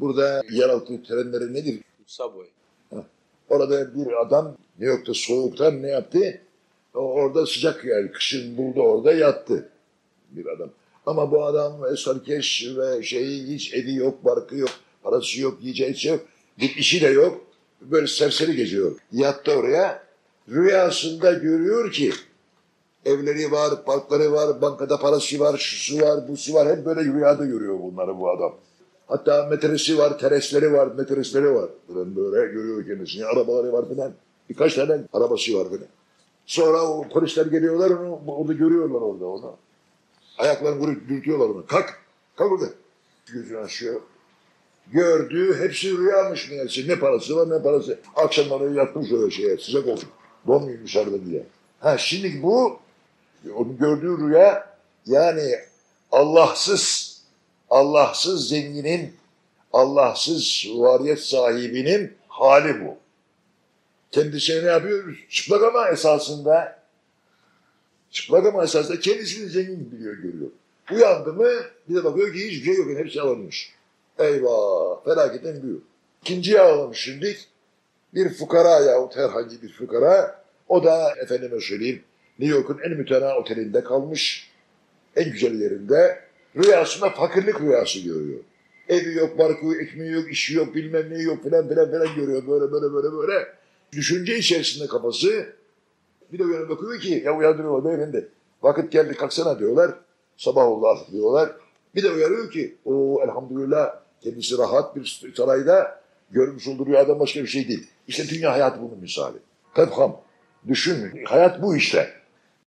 Burada yeraltı trenleri nedir? Subway. Orada bir adam New York'ta soğuktan ne yaptı? O Orada sıcak yani kışın buldu orada yattı bir adam. Ama bu adam esarkeş ve şeyi hiç evi yok, barkı yok, parası yok, yiyeceği yok, bir işi de yok. Böyle serseri geziyor. Yattı oraya. Rüyasında görüyor ki evleri var, parkları var, bankada parası var, şusu var, busu var. Hep böyle rüyada görüyor bunları bu adam. Hatta metresi var, teresleri var, metresleri var. Böyle, böyle görüyor kendisini. Arabaları var filan. Birkaç tane arabası var filan. Sonra o polisler geliyorlar onu, orada görüyorlar orada onu. Ayaklarını vurup dürtüyorlar onu. Kalk, kalk orada. Gözünü açıyor. Gördüğü hepsi rüyamış meğerse. Ne parası var ne parası. Akşamları yatmış öyle şeye sıcak olsun. Donmayayım dışarıda diye. Ha şimdi bu onun gördüğü rüya yani Allahsız Allahsız zenginin Allahsız variyet sahibinin hali bu. Kendisine ne yapıyor? Çıplak ama esasında çıplak ama esasında kendisini zengin biliyor, görüyor. Uyandı mı bir de bakıyor ki hiçbir şey yok. Hepsi alınmış. Eyvah! Felaketten büyük. İkinciye alalım şimdi. Bir fukara yahut herhangi bir fukara. O da efendime söyleyeyim New York'un en mütena otelinde kalmış. En güzel yerinde. Rüyasında fakirlik rüyası görüyor. Evi yok, barkı yok, ekmeği yok, işi yok, bilmem neyi yok filan filan filan görüyor. Böyle böyle böyle böyle. Düşünce içerisinde kafası. Bir de uyanıp bakıyor ki ya uyandırıyorlar beyefendi. Vakit geldi kalksana diyorlar. Sabah oldu artık diyorlar. Bir de uyarıyor ki o elhamdülillah kendisi rahat bir sarayda görmüş olduğu rüyadan başka bir şey değil. İşte dünya hayatı bunun misali. Tefham. Düşün. Hayat bu işte.